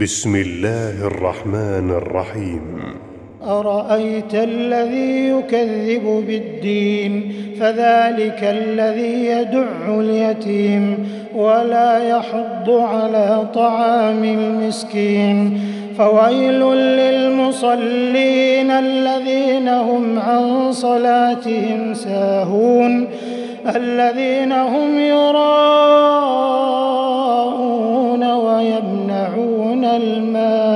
بسم الله الرحمن الرحيم. أرأيت الذي يكذب بالدين فذلك الذي يدع اليتيم ولا يحض على طعام المسكين. فويل للمصلين الذين هم عن صلاتهم ساهون الذين هم يراءون ويمنعون الماء.